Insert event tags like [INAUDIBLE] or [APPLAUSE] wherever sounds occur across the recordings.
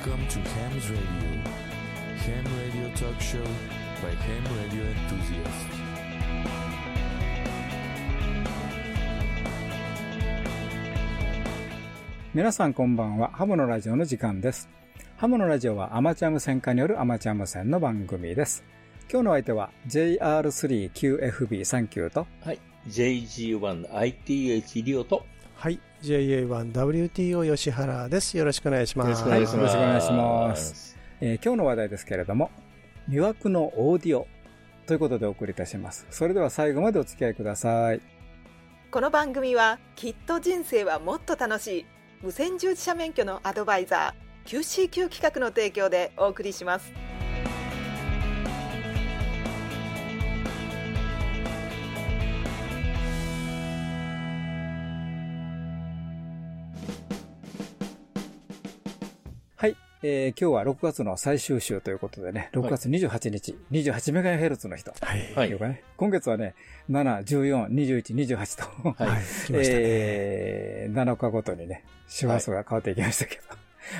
Welcome to Ham's Radio. Ham Radio Talk Show by Ham Radio Enthusiasts. 皆さんこんばんは。ハムのラジオの時間です。ハムのラジオはアマチュア無線化によるアマチュア無線の番組です。今日の相手は JR3QFB39 とはい。JG1ITH リオと、はい。JA1WTO 吉原です。よろしくお願いします。はいよろしくお願いします。えー今日の話題ですけれども、魅惑のオーディオということでお送りいたします。それでは最後までお付き合いください。この番組はきっと人生はもっと楽しい無線従事者免許のアドバイザー QCQ 企画の提供でお送りしますえー今日は6月の最終週ということでね、6月28日、28メガヘルツの人。はい。はいね、今月はね、7、14、21、28と、はいはい。来ましたね。えー7日ごとにね、周波数が変わっていきましたけど。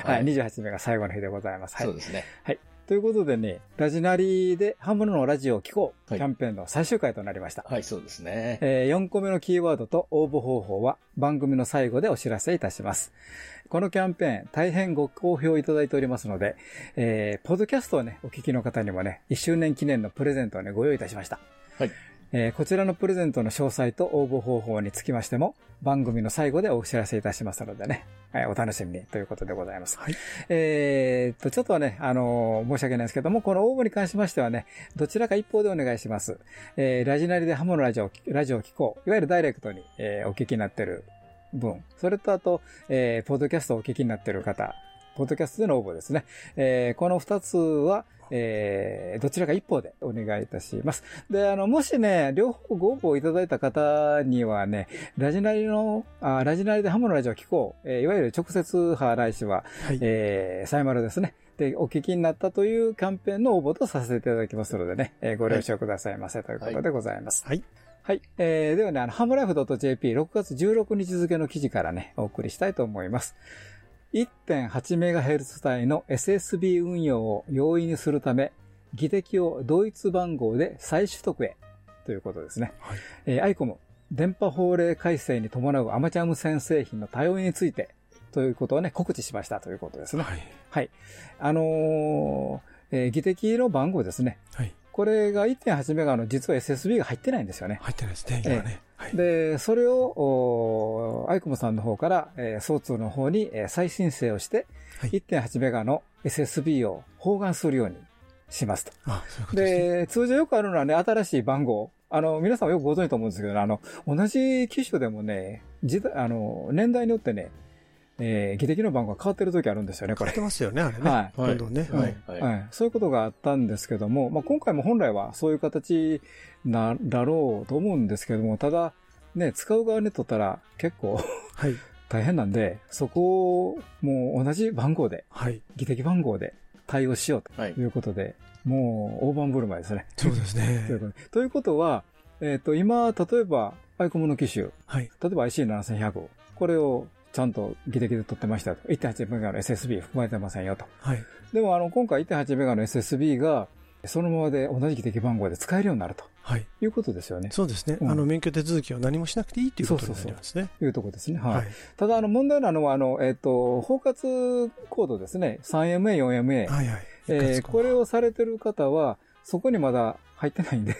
は、はいい28名が最後の日でございます。はいそう。ですね。はい。ということでね、ラジナリでハムのラジオを聞こう、はいキャンペーンの最終回となりました。はい、そうですね。え4個目のキーワードと応募方法は番組の最後でお知らせいたします。このキャンペーン、大変ご好評いただいておりますので、えーポッドキャストをね、お聞きの方にもね、1周年記念のプレゼントをね、ご用意いたしました。はい。えーこちらのプレゼントの詳細と応募方法につきましても、番組の最後でお知らせいたしますのでね、はいお楽しみにということでございます。はい。えーっと、ちょっとはね、あのー申し訳ないですけども、この応募に関しましてはね、どちらか一方でお願いします。えーラジナリでハモのラジオ、ラジオを聞こう。いわゆるダイレクトに、えーお聞きになってる分。それとあと、えーポッドキャストをお聞きになってる方。ポッドキャストでの応募ですね。えーこの二つは、えーどちらか一方でお願いいたします。で、あの、もしね、両方ご応募いただいた方にはね、ラジナリの、あラジナリでハモのラジオを聞こう。えーいわゆる直接派ないしは、はい。えー、サイマルですね。で、お聞きになったというキャンペーンの応募とさせていただきますのでね、えーご了承くださいませということでございます。はい。はい。えー、ではね、あの、ハムライフ .jp6 月16日付の記事からね、お送りしたいと思います。1.8MHz 帯の SSB 運用を容易にするため、技適を同一番号で再取得へ、ということですね。はい。えー、アイコム、電波法令改正に伴うアマチュア無線製品の対応について、ということをね、告知しましたということですね。はい。はい。あのーえー技適の番号ですね。はい。これが1.8メガの実は SSB が入ってないんですよね。入ってないですね、今ね。はい。で、それを、アイコムさんの方から、えー、総通の方に、えー再申請をして、はい1.8メガの SSB を包含するようにしますと。あ、そういうことですね。で、通常よくあるのはね、新しい番号。あの、皆さんもよくご存知と思うんですけど、あの、同じ機種でもね、時代、あの、年代によってね、えー、技的の番号が変わってる時あるんですよね、これ変わって。ますよね、あれね。はいどんどんね。ははいい。。はい。はい。そういうことがあったんですけども、まあ、今回も本来はそういう形な、だろうと思うんですけども、ただ、ね、使う側にとったら結構はい。大変なんで、そこをもう同じ番号で、はい。技的番号で対応しようはいということで、もう大盤振る舞いですね。そうですね [LAUGHS] という。ことでということは、えっ、と、今、例えば、アイコムの機種、はい。例えば IC7100、これをちゃんと技的で取ってましたと。1.8メガの SSB 含まれてませんよと。はい。でも、あの、今回1.8メガの SSB が、そのままで同じ技的番号で使えるようになるとはい。いうことですよね。そうですね。うんあの、免許手続きを何もしなくていいということになりますね。いうところですね。はい。はい。ただ、あの、問題なのは、あの、えっ、と、包括コードですね。3MA、4MA。はいはい。えーこれをされてる方は、そこにまだ入ってないんで、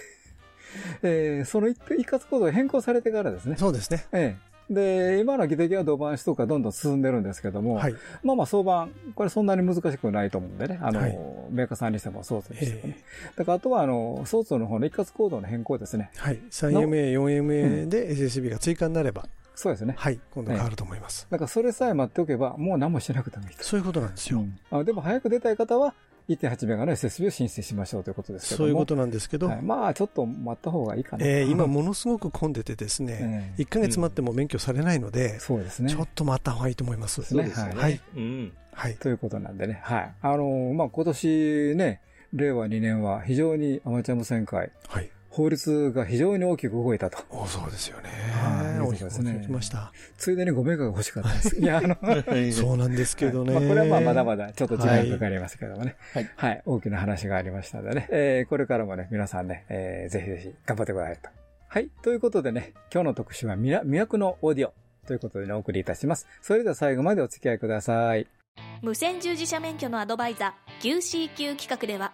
[LAUGHS] えーその一一括コードが変更されてからですね。そうですね。ええで、今の技的は同番子とかどんどん進んでるんですけども、はい。まあまあ相番、これそんなに難しくないと思うんでね、あの、はいメーカーさんにしてもソースにしてもねえ。だからあとはあの、ソースの方の一括コードの変更ですね。はい。3MA、4MA で SSB が追加になれば、そうですね。はい。今度変わると思います。だからそれさえ待っておけば、もう何もしなくてもいいと。そういうことなんですよ。うんあでも早く出たい方は、1.8メガの SSB を申請しましょうということですけども。そういうことなんですけど、はいまあ、ちょっと待った方がいいかな。えー今ものすごく混んでてですね、え1ヶ月待っても免許されないので、そうですね。ちょっと待った方がいいと思います。そうですね。はい。うん。はい。ということなんでね。はい。あのーまあ、今年ね、令和2年は非常にアマチュア無線界、はい。法律が非常に大きく動いたと。おそうですよね。はい大きくそうですね動きました。ついでにごメガが欲しかったです。いや、あの、[LAUGHS] そうなんですけどね。まあ、これはまあまだまだちょっと時間かかりますけどもね。はいはい。大きな話がありましたのでね。えーこれからもね、皆さんね、えーぜひぜひ頑張ってくださいと。はい。ということでね、今日の特集はみな魅惑のオーディオということでね、お送りいたします。それでは最後までお付き合いください。無線従事者免許のアドバイザー QCQ 企画では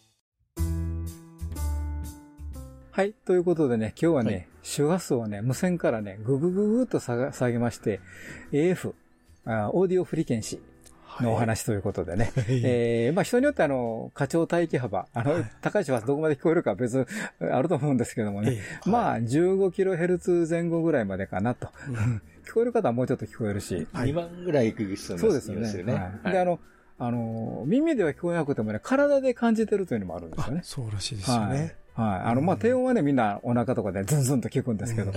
はい。ということでね、今日はね、はい周波数をね、無線からね、ぐぐぐぐっと下げまして、AF、あオーディオフリケンシーのお話ということでね。[LAUGHS] はいえーまあ人によってあの、過長帯域幅、あの、高い周波数どこまで聞こえるかは別あると思うんですけどもね。えまあ 15kHz 前後ぐらいまでかなと。[LAUGHS] 聞こえる方はもうちょっと聞こえるし。2万ぐらい行く人もいそうですよね。よね。はいで、あの、あの、耳では聞こえなくてもね、体で感じてるというのもあるんですよね。あそうらしいですよはいね。。はい。あの、まあ、低音はね、みんなお腹とかでズンズンと聞くんですけど、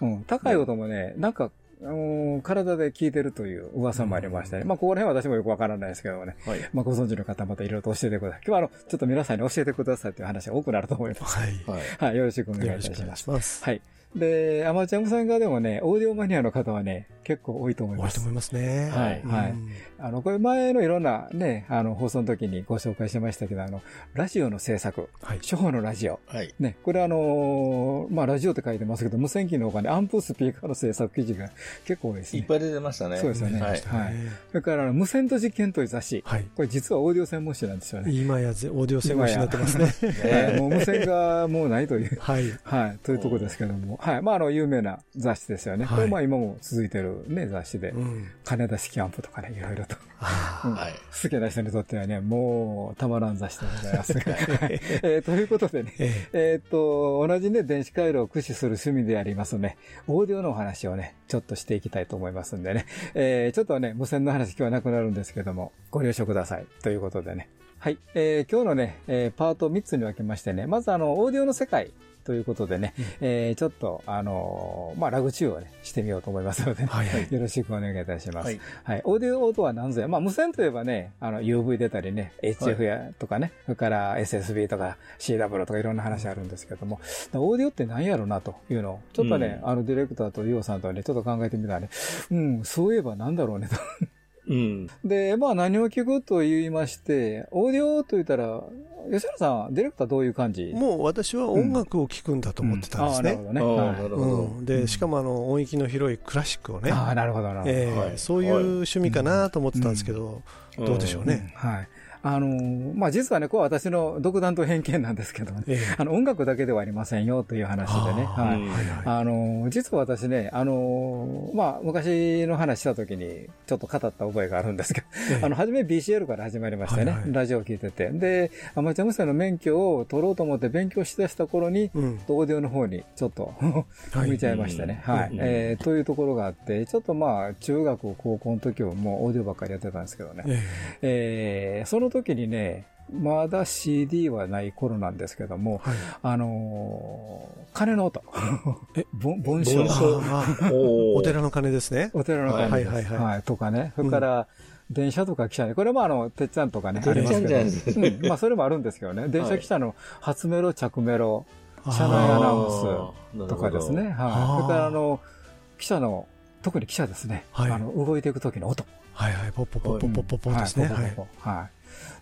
うん、高い音もね、なんか、うん体で聞いてるという噂もありましたね。まあ、ここら辺は私もよくわからないですけどもね。はい。まあ、ご存知の方またいろいろと教えてください。今日はあの、ちょっと皆さんに教えてくださいという話が多くなると思います。はい。はい。はい。よろしくお願いいよろしくお願いたします。します。はい。で、アマチュア無線側でもね、オーディオマニアの方はね、結構多いと思います多いと思い。ますね。はいはいうんあの、これ前のいろんなね、あの、放送の時にご紹介しましたけど、あの、ラジオの制作、はい。初歩のラジオ。はい。ね、これあのーまあ、ラジオって書いてますけど、無線機の他にアンプスピーカーの制作記事が結構多いですね。いっぱい出てましたね。そうですよねはい。はい。それから、あの無線と実験という雑誌。はい。これ実はオーディオ専門誌なんですよね。今やぜオーディオ専門誌になってますね。はいもう無線がもうないという。はい。はい。というところですけども。はい。まあ、あの、有名な雑誌ですよね。はいこれまあ、今も続いてるね、雑誌でう。ん。金田式アンプとかね、いろいろと。あうんはい。好きな人にとってはね、もう、たまらん雑誌でございます。[LAUGHS] はいえーということでね、ーえええーっと、同じね、電子回路を駆使する趣味でありますね、オーディオのお話をね、ちょっとしていきたいと思いますんでね、えーちょっとね、無線の話今日はなくなるんですけども、ご了承ください。ということでね。はい。えー今日のね、えーパート3つに分けましてね、まずあの、オーディオの世界ということでね、えーちょっと、あのーまあ、ラグチューをね、してみようと思いますので、ねはいはい。よろしくお願いいたします。はい。はい。オーディオとは何ぞや。まあ、無線といえばね、あの、UV 出たりね、HF やとかね、それから SSB とか CW とかいろんな話あるんですけども、オーディオって何やろなというのを、ちょっとね、あの、ディレクターとユオさんとね、ちょっと考えてみたらね、うん、そういえばなんだろうねと。うん。で、まあ、何を聞くと言いまして、オーディオと言ったら、吉原さん、ディレクターどういう感じ？もう私は音楽を聴くんだと思ってたんですね。なるほどね。で、しかもあの、音域の広いクラシックをね、ああ、なるほど、なるほど。そういう趣味かなと思ってたんですけど、どうでしょうね。はい。あのーまあ、実はね、これは私の独断と偏見なんですけどね、ええ。あの、音楽だけではありませんよという話でね、あはい。あのー実は私ね、あのーまあ、昔の話した時にちょっと語った覚えがあるんですけど、ええ。あの、初め BCL から始まりましてね、はいはい。ラジオを聞いてて、で、アマチュア無線の免許を取ろうと思って勉強しだした頃に、うん。オーディオの方にちょっとはい。向いちゃいましてね。うん。はい。うんえーというところがあって、ちょっとまあ、中学、高校の時はもうオーディオばっかりやってたんですけどね。え。えーその時にね、まだ CD はない頃なんですけども、えはいあのー鐘の音。え [LAUGHS] ぼ盆 [LAUGHS] おお寺の鐘ですね。お寺の鐘です。はいはいはいとかね。それから、電車とか汽車ね。これもあの、てっちゃんとかね、ありますけど。うんまあ、それもあるんですけどね。電車汽車の初メロ、着メロ、車内アナウンスとかですね。はい。それからあの、汽車の、特に汽車ですね。はいあの、動いていく時の音。はいはい、ポッポポッポポッポポですね。はい。はいポポポポはい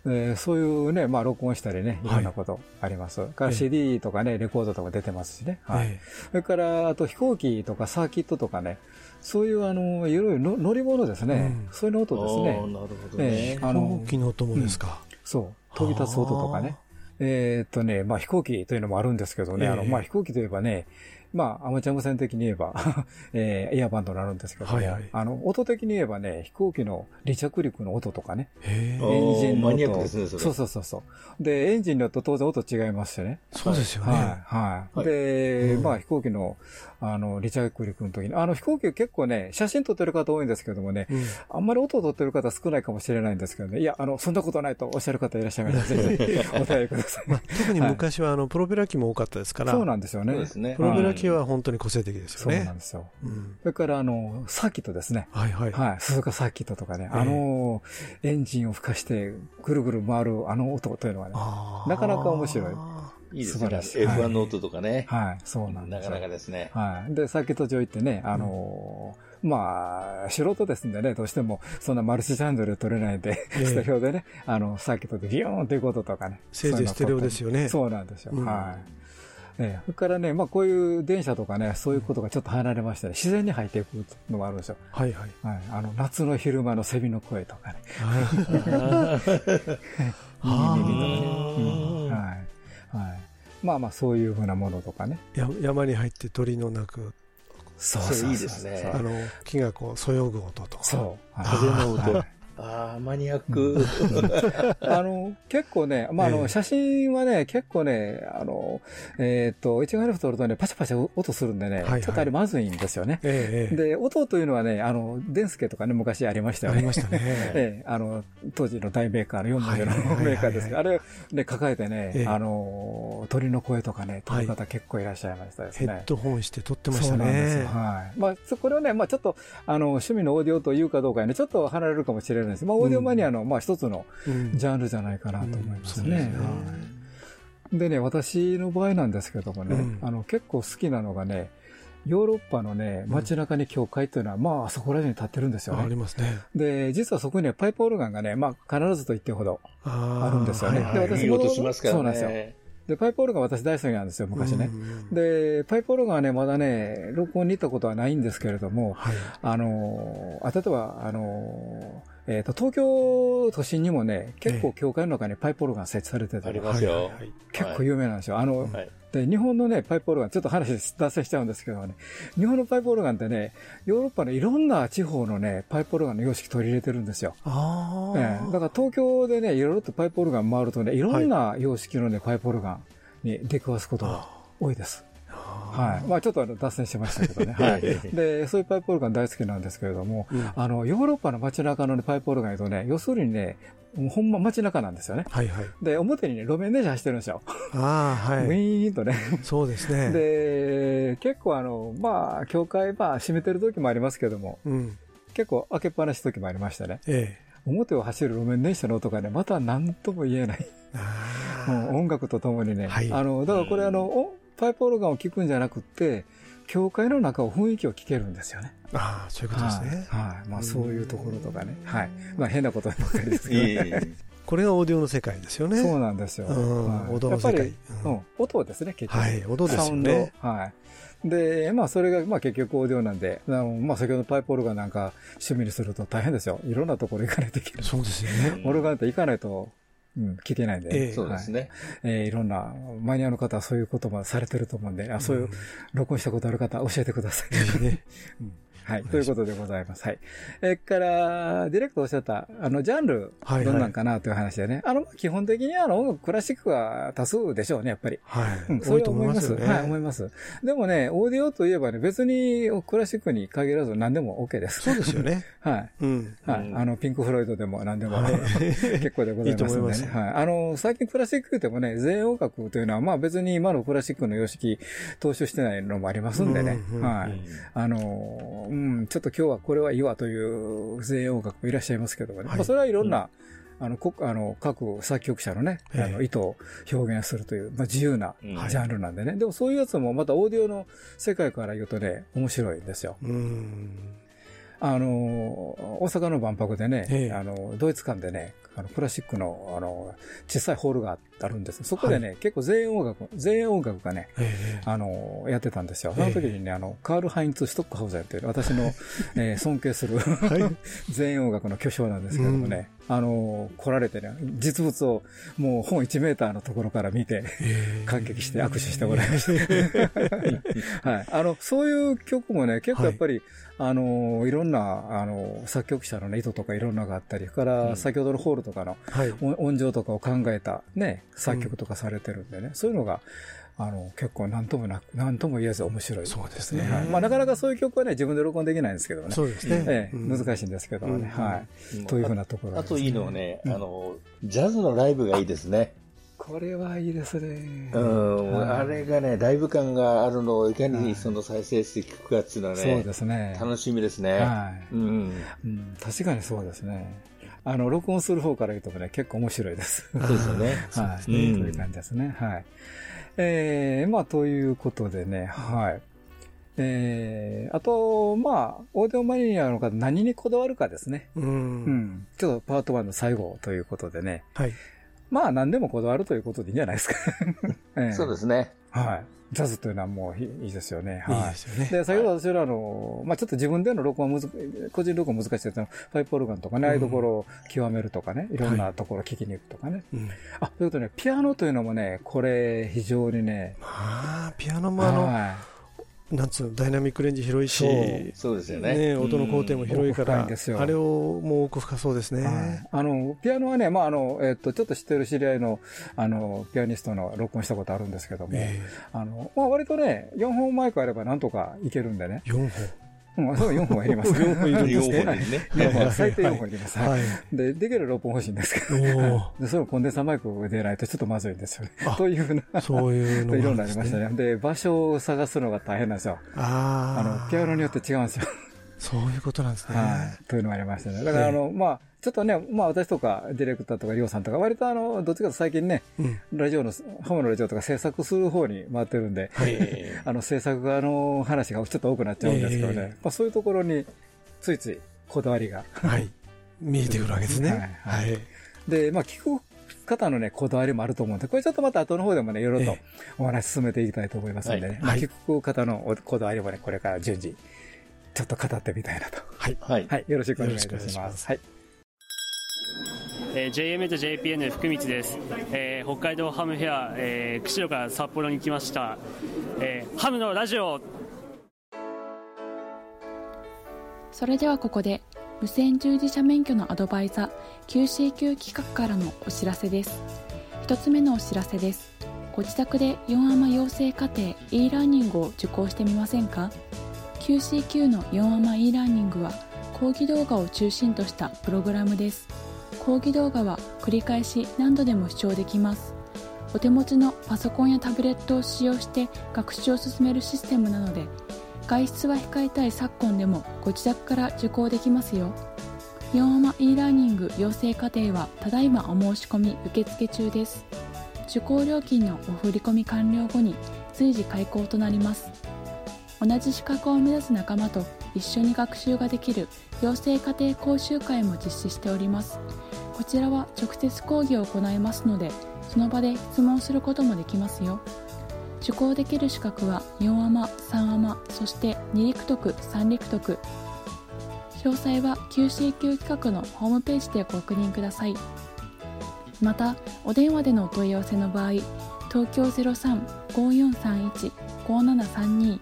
えーそういうね、まあ、録音したりね、いろんなことあります。それからええ CD とかね、レコードとか出てますしね。はい。えそれから、あと飛行機とかサーキットとかね、そういうあの、いろいろの乗り物ですね。うんそういうの音ですね。なるほどえねえ。えあの飛行機の音もですか。そう。飛び立つ音とかね。えーっとね、まあ飛行機というのもあるんですけどね、ええあの、まあ飛行機といえばね、まあ、アマチュア無線的に言えば、[LAUGHS] えー、エアバンドになるんですけども、はいはいあの、音的に言えばね、飛行機の離着陸の音とかね、エンジンの音。マニアックですねそれそうそうそうそう。で、エンジンによって当然音違いますしね。そうですよね。はい、はい。はいで、うんまあ飛行機の、あの、離着陸の時に、あの飛行機結構ね、写真撮ってる方多いんですけどもね、うんあんまり音を撮ってる方少ないかもしれないんですけどね、いや、あの、そんなことないとおっしゃる方いらっしゃいました [LAUGHS] ぜひぜひお便りください。まあ、特に昔はあのプロペラ機も多かったですから、そうなんですよね。そうですねプ。ロペラ機は本当に個性的ですそうよね。なんですよ。うんそれから、あの、サーキットですね。はいはい。はい。鈴鹿サーキットとかね、ええあの、エンジンを吹かして、ぐるぐる回るあの音というのはね、なかなか面白いいいですね。素晴らしい F1 の音とかね。はい、そうなんですよなかなかですね。はい。で、サーキット場行ってね、あのーまあ、素人ですんでね、どうしても、そんなマルチチャンネル取れないんで、ええステレオでね、あの、サーキットでビヨーンっていうこととかね。せいぜいステレオですよね。そうなんですよ。うんはい。ええ、それからね、まあこういう電車とかね、そういうことがちょっと離れましたね。自然に入っていくのもあるんですよ。はいはい。はい。あの、夏の昼間のセミの声とかね。あ [LAUGHS] 耳にーうんはい。はい。まあまあそういうふうなものとかね。や山に入って鳥の鳴く、そうそれいいですねあの、木がこう、そよぐ音とか。そう。はい風の音はいマニアック。あの、結構ね、まあ、あの、ええ写真はね、結構ね、あの、えっ、と、一眼レフ撮るとね、パチャパチャ音するんでね、はいはいちょっとあれまずいんですよね。ええええで、音というのはね、あの、デンスケとかね、昔ありましたよね。ありましたね。[LAUGHS] ええ、あの、当時の大メーカーの4文字のはいはいはいはいメーカーですけど、あれ、ね、抱えてね、ええあの、鳥の声とかね、撮るは方結構いらっしゃいましたですね。ヘッドホンして撮ってましたそうなんですよ。ね。はい。まあ、そこれはね、まあちょっと、あの、趣味のオーディオというかどうかにね、ちょっと離れるかもしれないです。まあ、オーディオマニアの、まあ一つのうんジャンルじゃないかなと思いますね。ですね私の場合なんですけどもね、うんあの、結構好きなのがね、ヨーロッパのね、街中に教会っていうのは、まあ、あそこら辺に立ってるんですよあありね。ますね。で、実はそこにはパイプオルガンがね、まあ、必ずと言ってほどああるんですよね。はいはいで、私いい音しますからね。そうなんですよ。で、パイプオルガン私大好きなんですよ、昔ね。うんで、パイプオルガンはね、まだね、録音に行ったことはないんですけれども、はい。あのー、あ、例えば、あのー、えっ、と、東京都心にもね、結構教会の中にパイプオルガン設置されてて、ありますよはいはいはい結構有名なんですよ。あの、はい。で、日本のね、パイプオルガン、ちょっと話脱線しちゃうんですけどね、日本のパイプオルガンってね、ヨーロッパのいろんな地方のね、パイプオルガンの様式取り入れてるんですよ。ああ、ええだから東京でね、いろいろとパイプオルガン回るとね、いろんな様式のね、パイプオルガンに出くわすことが多いです。はい。まあちょっとあの脱線しましたけどね。[LAUGHS] はい。で、そういうパイプオルガン大好きなんですけれども、うんあの、ヨーロッパの街中の、ね、パイプオルガンとね、要するにね、もうほんま街中なんですよね。はいはい。で、表にね、路面電車走ってるんですよ。ああ、はウい。ィーンとね。そうですね。で、結構あの、まあ、教会、まあ、閉めてる時もありますけども、うん。結構開けっぱなしの時もありましたね。ええ。表を走る路面電車の音がね、また何とも言えない。あもう音楽とともにね。はいあの、だからこれあの、おパイプオルガンを聴くんじゃなくって、教会の中を雰囲気を聞けるんですよね。ああ、そういうことですね。はい。はいまあそういうところとかね。はい。まあ変なことばっかりですけどね。これがオーディオの世界ですよね。そうなんですよ。音の世界音ですね、結局。はい、音ですサウンド。よね。はい。で、まあ、それが、まあ、結局オーディオなんで、あのまあ、先ほどのパイプオルガンなんか趣味にすると大変ですよ。いろんなところ行かないといけない。そうですよね。オルガンって行かないと、うん、聞けないんで、ええそうですね。はいえーいろんな、マニアの方はそういうこともされてると思うんで、あそういう、録音したことある方、教えてください。ぜひね。[LAUGHS] はい。ということでございます。はい。えーから、ディレクトおっしゃった、あの、ジャンル、はいはいどんなんかなという話でね。あの、基本的にあの、音楽、クラシックが多数でしょうね、やっぱり。はい。うん、そ多いとれは思いま。思いますね。はい、思います。でもね、オーディオといえばね、別にクラシックに限らず何でも OK です。そうですよね。[LAUGHS] はい。うん。はい。うんあの、ピンク・フロイドでも何でも、はい [LAUGHS] 結構でございますんでね。いいと思いますはい。あの、最近クラシックでもね、全音楽というのは、まあ別に今のクラシックの様式踏襲してないのもありますんでね。はい。うんあの、うん、ちょっと今日はこれはいいわという全音楽もいらっしゃいますけどもね。はいまあそれはいろんな、あの、こあの各作曲者のね、ええあの意図を表現するという、まあ、自由なうんジャンルなんでね。でもそういうやつもまたオーディオの世界から言うとね、面白いんですよ。うん。あの、大阪の万博でね、ええあの、ドイツ館でね、あの、クラシックの、あの、小さいホールがあるんです。そこでね、結構全員音楽、全員音楽がね、ええ。あの、やってたんですよ。ええその時にね、あの、カール・ハインツ・シュトックハウザーという私の、えー尊敬する、[LAUGHS] 全員音楽の巨匠なんですけどもね、あの、来られてね、実物をもう本1メーターのところから見て、感激して握手してもらいました。[LAUGHS] はい。あの、そういう曲もね、結構やっぱり、あの、いろんな、あの、作曲者のね、意図とかいろんなのがあったり、それから先ほどのホールとかのはい。音音情とかを考えたね、作曲とかされてるんでね、そういうのが、あの、結構なんともなく、なんとも言えず面白い、そうですねはいまあなかなかそういう曲はね、自分で録音できないんですけどね。そうですね。ええ、うん難しいんですけどもね、うんはい。うんというふうなところですあといいのはね、うんあの、ジャズのライブがいいですね。これはいいですね。うん、はいあれがね、ライブ感があるのをいかにその再生して聞くかっていうのはそうね、ですね。楽しみですね。はい。うん。うん、確かにそうですね。あの、録音する方から言うとね、結構面白いです。そうですよね。[LAUGHS] はい。ねうんという感じですね。はい。えー、まあ、ということでね、はい。えー、あと、まあ、オーディオマニアの方何にこだわるかですね。う。うんん。ちょっとパート1の最後ということでね。はい。まあ、何でもこだわるということでいいんじゃないですか。[LAUGHS] えーそうですね。はい。ジャズというのはもういいいいですよね。はい。いいですよね。で、先ほど私らあの、まあちょっと自分での録音はむず、個人録音難しいですけど、パイプオルガンとかね、ああいうところを極めるとかね、いろんなところ聞きに行くとかね。うん。あ、ということでね、ピアノというのもね、これ非常にね、まあ、ピアノもあの、はなんつうの、ダイナミックレンジ広いし、そうそうですよね。ね、音の工程も広いから、あれをもう奥深そうですい。はいね。あの、ピアノはね、まああの、えっと、ちょっと知ってる知り合いの、あの、ピアニストの録音したことあるんですけども、えあの、まあ割とね、4本マイクあればなんとかいけるんでね。え4本。うん、そう、4本はいります。4本いるんですね4本ですね。4本最低4本いります。はい。で、できる6本欲しいんですけど。[LAUGHS] それをコンデンサーマイクでないとちょっとまずいんですよねあ。というふうな、そういうのいろんなあ。りましたね。で、場所を探すのが大変なんですよ。あああ。の、ピアノによって違うんですよ。そういうことなんですね。はい。というのがありましたね。だから、あの、まあ、ちょっとね、まあ私とかディレクターとかリオさんとか、割とあの、どっちかと最近ね、うん。ラジオの、ハムのラジオとか制作する方に回ってるんで、え [LAUGHS] あの、制作側の話がちょっと多くなっちゃうんですけどね、ええまあそういうところに、ついついこだわりが。はい。見えてくるわけですね。はいはいはい。で、まあ聞く方のね、こだわりもあると思うんで、これちょっとまた後の方でもね、いろいろとええお話進めていきたいと思いますんでね、はいまあ聞く方のおこだわりもね、これから順次、ちょっと語ってみたいなと。はい。はい。はい、よろしくお願いいたしま。すはい。えー JM と JPN 福光です、えー北海道ハムフェア、えー釧路から札幌に来ました、えーハムのラジオ。それではここで無線従事者免許のアドバイザー QCQ 企画からのお知らせです。一つ目のお知らせです。ご自宅で4アマ養成課程 e ラーニングを受講してみませんか？QCQ の4アマ e ラーニングは講義動画を中心としたプログラムです。講義動画は繰り返し何度でも視聴できます。お手持ちのパソコンやタブレットを使用して学習を進めるシステムなので外出は控えたい昨今でもご自宅から受講できますよ。4アマ e ラーニング養成課程はただいまお申し込み受付中です。受講料金のお振り込み完了後に随時開講となります。同じ資格を目指す仲間と一緒に学習ができる養成家庭講習会も実施しております。こちらは直接講義を行いますのでその場で質問することもできますよ。受講できる資格は4アマ、3アマ、そして2陸徳、3陸徳詳細は QCQ 企画のホームページでご確認ください。またお電話でのお問い合わせの場合東京03-5431-5732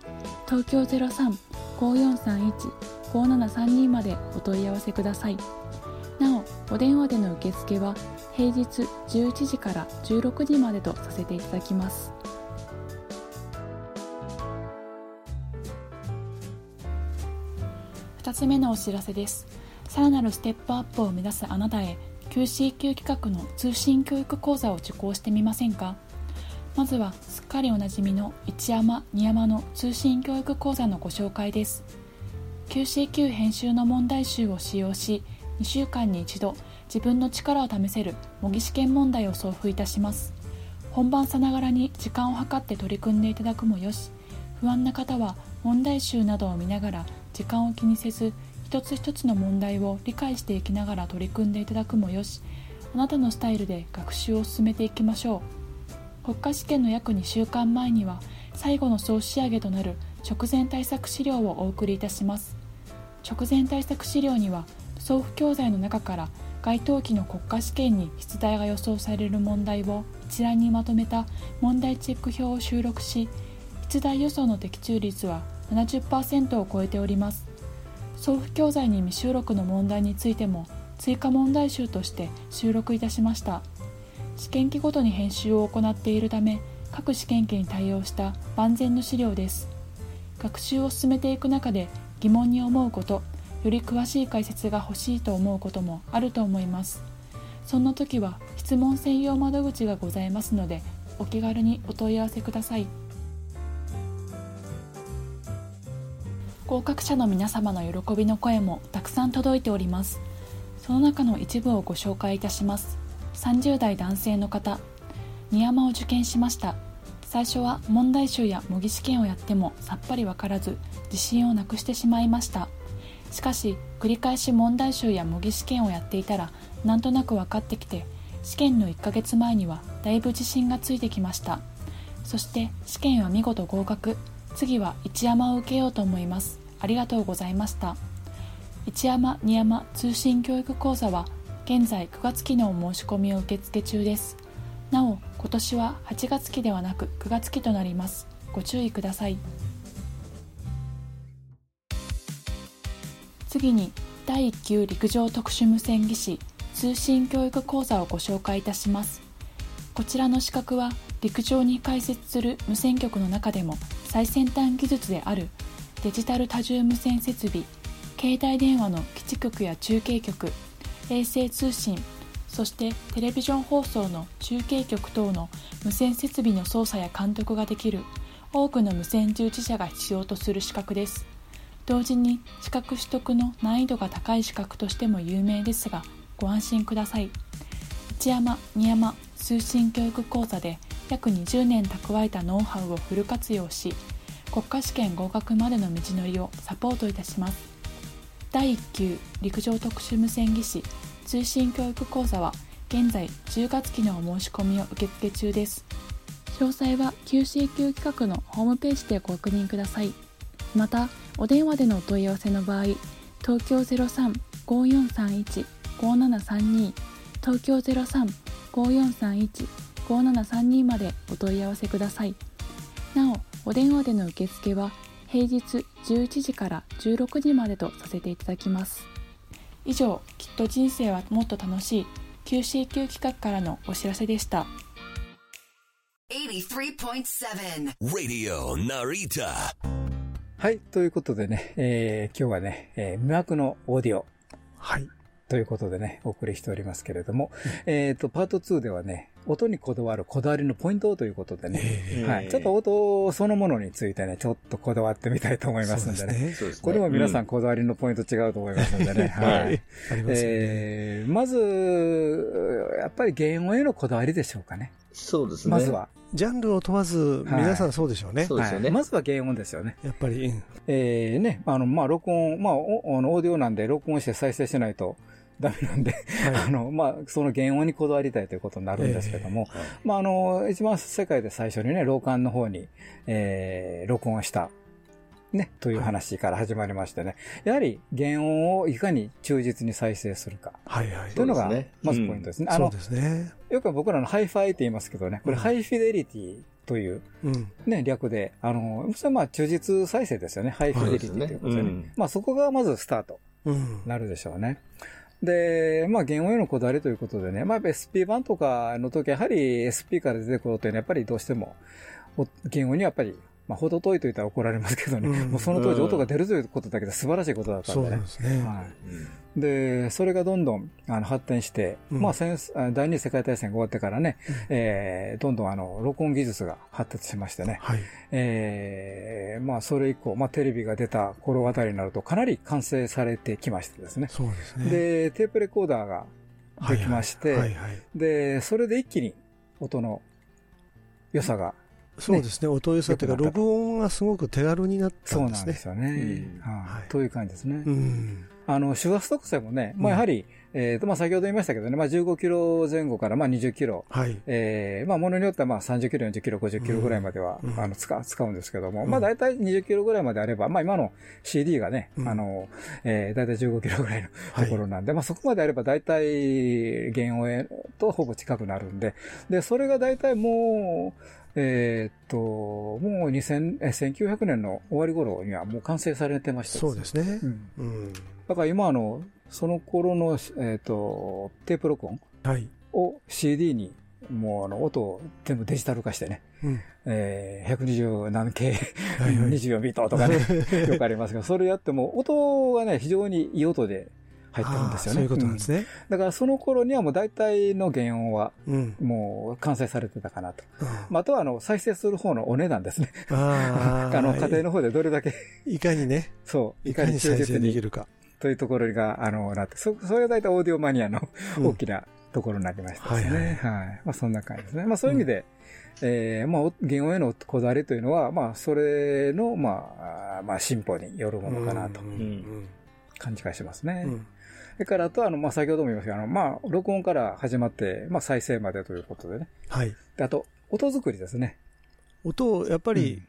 東京035431 5732までお問い合わせください。なおお電話での受付は平日11時から16時までとさせていただきます。2つ目のお知らせです。さらなるステップアップを目指すあなたへ QCQ 企画の通信教育講座を受講してみませんか？まずはすっかりおなじみの一山二山の通信教育講座のご紹介です。QCQ 編集の問題集を使用し2週間に一度自分の力を試せる模擬試験問題を送付いたします。本番さながらに時間を計って取り組んでいただくもよし不安な方は問題集などを見ながら時間を気にせず一つ一つの問題を理解していきながら取り組んでいただくもよしあなたのスタイルで学習を進めていきましょう。国家試験の約2週間前には最後の総仕上げとなる直前対策資料をお送りいたします。直前対策資料には送付教材の中から該当期の国家試験に出題が予想される問題を一覧にまとめた問題チェック表を収録し出題予想の的中率は70%を超えております。送付教材に未収録の問題についても追加問題集として収録いたしました。試験機ごとに編集を行っているため各試験機に対応した万全の資料です。学習を進めていく中で疑問に思うことより詳しい解説が欲しいと思うこともあると思います。そんな時は質問専用窓口がございますのでお気軽にお問い合わせください。合格者の皆様の喜びの声もたくさん届いております。その中の一部をご紹介いたします。30代男性の方二山を受験しました。最初は問題集や模擬試験をやってもさっぱりわからず自信をなくしてしまいました。しかし繰り返し問題集や模擬試験をやっていたらなんとなく分かってきて試験の1ヶ月前にはだいぶ自信がついてきました。そして試験は見事合格。次は一山を受けようと思います。ありがとうございました。一山二山通信教育講座は現在9月期のお申し込みを受付中です。なお今年は8月期ではなく9月期となります。ご注意ください。次に第1級陸上特殊無線技師通信教育講座をご紹介いたします。こちらの資格は陸上に開設する無線局の中でも最先端技術であるデジタル多重無線設備携帯電話の基地局や中継局衛星通信そしてテレビジョン放送の中継局等の無線設備の操作や監督ができる多くの無線従事者が必要とする資格です。同時に資格取得の難易度が高い資格としても有名ですがご安心ください。一山二山通信教育講座で約20年蓄えたノウハウをフル活用し国家試験合格までの道のりをサポートいたします。第1級陸上特殊無線技師通信教育講座は現在10月期のお申し込みを受付中です。詳細は QCQ 企画のホームページでご確認ください。またお電話でのお問い合わせの場合東京03-5431-5732東京03-5431-5732までお問い合わせください。なおお電話での受付は平日11時から16時までとさせていただきます。以上きっと人生はもっと楽しい QCQ 企画からのお知らせでした83.7 Radio Narita はい。ということでね、えー今日はね、えー魅惑のオーディオ。はい。ということでね、お送りしておりますけれども、えっと、パート2ではね、音にこだわるこだわりのポイントということでね、えはい。ちょっと音そのものについてね、ちょっとこだわってみたいと思いますんでね。これも皆さうんんこだわりのポイント違うと思いますんでね。は [LAUGHS] はいい。。ありますよね。えーまず、やっぱり原音へのこだわりでしょうかね。そうですね。まずは。ジャンルを問わず、皆さんそうでしょうね。そうですよねはいまずは原音ですよね。やっぱり、うんえーね、あの、まあ、録音、まあ、おあのオーディオなんで録音して再生しないとダメなんで、あの、まあ、その原音にこだわりたいということになるんですけども、まあ、あの、一番世界で最初にね、蝋管の方に、えー、録音した、ね、という話から始まりましてね、やはり原音をいかに忠実に再生するか、はいはい。というのがまずポイントですね。あのそうで、すね。よく僕らのハイファイって言いますけどね、これうん high fidelity という、うん。ね、略で、あの、それはまあ、忠実再生ですよね。 high fidelity ということでね。まあ、そこがまずスタートうん。なるでしょうね。で、まあ、言語へのこだわりということでね、まあ、やっぱ SP 版とかの時、やはり SP から出てくるというのは、やっぱりどうしても、言語にはやっぱり、まあ、程遠いと言ったら怒られますけどね、うんもうその当時音が出るということだけで素晴らしいことだったんそうでね。なんですね。はい。で、それがどんどんあの発展して、うんまあ戦第二次世界大戦が終わってからね、えーどんどんあの、録音技術が発達しましてね、はい。えーまあそれ以降、まあテレビが出た頃あたりになるとかなり完成されてきましてですね。そうですね。で、テープレコーダーができまして、はいはいはいはいで、それで一気に音の良さが、そうですね。音良さというか、録音がすごく手軽になったそうんですね。なんですよね。という感じですね。うん。あの、周波数特性もね、まあやはり、えっ、と、まあ、先ほど言いましたけどね、まあ、15キロ前後から、まあ、20キロ。はい。えーまあ、ものによっては、まあ、30キロ、40キロ、50キロぐらいまでは、うんあの、使う、使うんですけども、うんまあ、大体20キロぐらいまであれば、まあ、今の CD がね、うんあの、えー、大体15キロぐらいのところなんで、まあ、そこまであれば、大体、原音へとほぼ近くなるんで、で、それが大体もう、えーっと、もう2000、え1900年の終わり頃にはもう完成されてましたそうですねう。ん。うん。だから今あの、その頃の、えーっと、テープ録音はい。を CD に、もうあの、音を全部デジタル化してね、うん。えー、120何 K、はいはい [LAUGHS] 24ビートとかね、[LAUGHS] よくありますが、それやっても、音がね、非常にいい音で入ってるんですよね。そういうことなんですね。うんだからその頃にはもう大体の原音は、うん。もう完成されてたかなと。うんまあ、あとはあの、再生する方のお値段ですね。あ [LAUGHS] あの、家庭の方でどれだけ、[LAUGHS] いかにね、そう、いかに再生できるるか。というところが、あの、なって、そ、それが大体オーディオマニアのうん大きなところになりましたですね。はいは。はいまあ、そんな感じですね。まあ、そういう意味で、えーまあ、お原音へのこだわりというのは、まあ、それの、まあ、まあ、進歩によるものかなとうんうん感じがしますね。うんそれから、あとは、あの、まあ、先ほども言いましたが、あの、まあ、録音から始まって、まあ、再生までということでね。はい。であと、音作りですね。音をやっぱり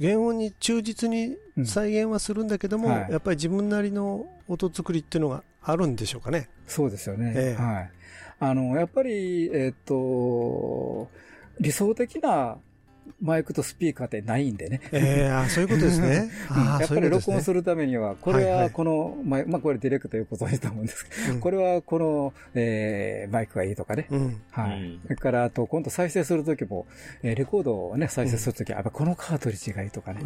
原音に忠実に再現はするんだけども、うんはいやっぱり自分なりの音作りっていうのがあるんでしょうかね。そうですよね。ええはい。あの、やっぱり、えっ、と、理想的なマイクとスピーカーってないんでね。ええあそういうことですね。やっぱり録音する。るためには、これはこのマイク、まあこれディレクトよくご存知だと思うんですけど、うんこれはこの、えーマイクがいいとかね。うん。はい。うんそれから、あと、今度再生するときも、えーレコードをね、再生するときは、やっぱこのカートリッジがいいとかね。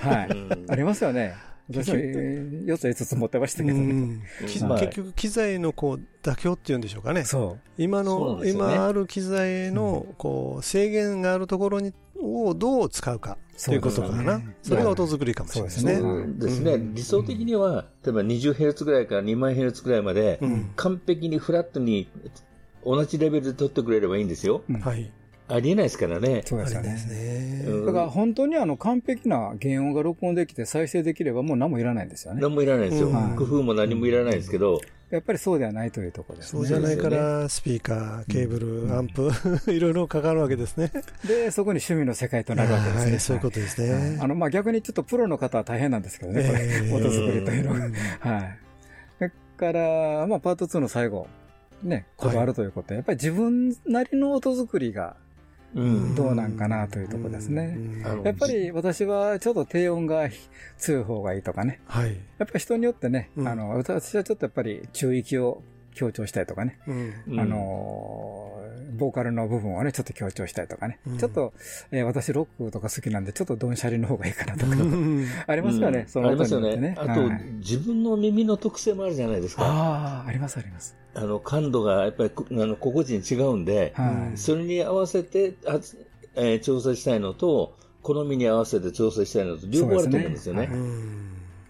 はい。うんありますよね。私も、えー4つ5つ持ってましたうけどね。結局機材のこう妥協っていうんでしょうかね。そ今の、ね今ある機材のこう制限があるところにをどう使うかということかな。それが音作りかもしれないですね。そうですね、うん理想的には、例えば 20Hz ぐらいから2万 Hz ぐらいまで、うん完璧にフラットに同じレベルで撮ってくれればいいんですよ。うんはい。ありえないですからねう。。そうですね。ね。うんだから本当にあの完璧な原音が録音できて再生できればもう何もいらないんですよね。何もいらないですよ。うん工夫も何もいらないですけど、やっぱりそうではないというところですね。そうじゃないから、スピーカー、ケーブル、アンプ、[LAUGHS] いろいろかかるわけですね。で、そこに趣味の世界となるわけですね。はい、そういうことですね。あの、まあ、逆にちょっとプロの方は大変なんですけどね、これ、ええ音作りというのが。うんはい。それから、まあ、パート2の最後、ね、こだわるということで、やっぱり自分なりの音作りがうんどうなんかなというところですね。やっぱり私はちょっと低音が強い方がいいとかね。はい。やっぱり人によってね、うんあの、私はちょっとやっぱり中域を強調したいとかね。あのーボーカルの部分をね、ちょっと強調したいとかね。うんちょっと、えー私ロックとか好きなんで、ちょっとドンシャリの方がいいかなとか、うん [LAUGHS] ありますよね、うんそのありますよ音によってね。あと、はい自分の耳の特性もあるじゃないですか。ああ、ありますあります。あの、感度がやっぱりこあの個々人違うんで、はい。それに合わせて、あえー調整したいのと、好みに合わせて調整したいのと、両方あると思うんですよね。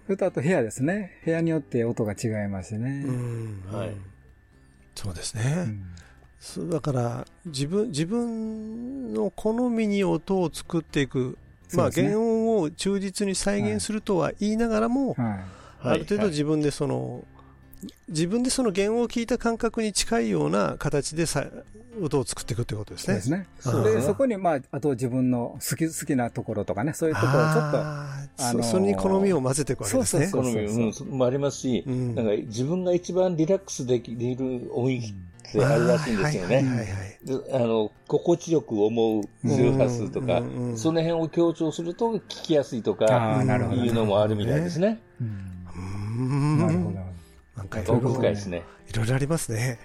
それとあと部屋ですね。部屋によって音が違いますしね。うんはいそうですね。うんだから自分自分の好みに音を作っていく、まあ、原音を忠実に再現するとは言いながらも、はい。ある程度はい自分でその、自分でその原音を聞いた感覚に近いような形でさ音を作っていくということですね。そうですね。そうで、そこに、まあ、あと自分の好き、好きなところとかね、そういうところをちょっと、あーあのーそそれに好みを混ぜていくわけですね。そうそう好みうんそもありますし、うんなんか自分が一番リラックスできる音域ってあるらしいんですよね。あの心地よく思う周波数とか、その辺を強調すると聞きやすいとあかーなるほどいうのもあるみたいですね。なるほど。なんかいろい奥ろ深いですね。いろいろありますね。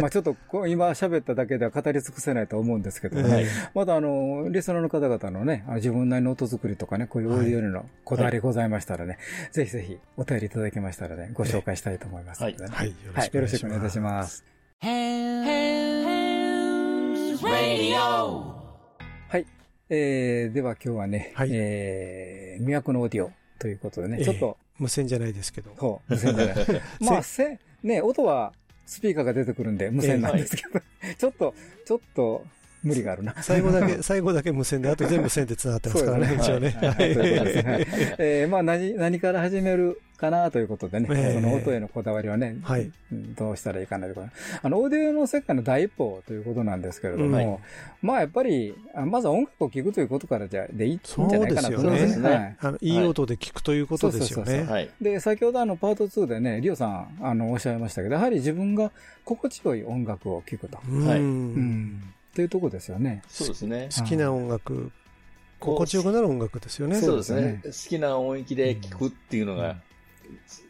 まあちょっと今喋っただけでは語り尽くせないと思うんですけどね、はいまだあの、リスナーの方々のね、自分なりの音作りとかね、こういうオーディオのこだわりございましたらね、ぜひぜひお便りいただきましたらね、ご紹介したいと思いますのでね。はい、よろはいよろしくお願いいいたしま。す。はい。えー、では今日はね、はい。えー、魅惑のオーディオということでね、ええ。ちょっと、無線じゃないですけど。そう、無線じゃない。[LAUGHS] まあ、せ、ね、音はスピーカーが出てくるんで無線なんですけど、ちょっと、ちょっと、無理があるな。最後だけ、[LAUGHS] 最後だけ無線で、あと全部線で繋がってますからね、一応ね。はい。はい。そうい。うことですね。えーまあ何、何から始めるかなということでね、ええその音へのこだわりはね、はいうんどうしたらいいかなということあの、オーディオの世界の第一歩ということなんですけれども、うんはいまあやっぱり、あまずは音楽を聴くということからじゃでいいんじゃないかなと。思いますはいあの、いい音で聞くということですよね。はい。で、先ほどあの、パート2でね、リオさん、あの、おっしゃいましたけど、やはり自分が心地よい音楽を聴くと。うんはいうん。っていうところですよね。そうですね。好きな音楽、心地よくなる音楽ですよね。そうですね。好きな音域で聴くっていうのが、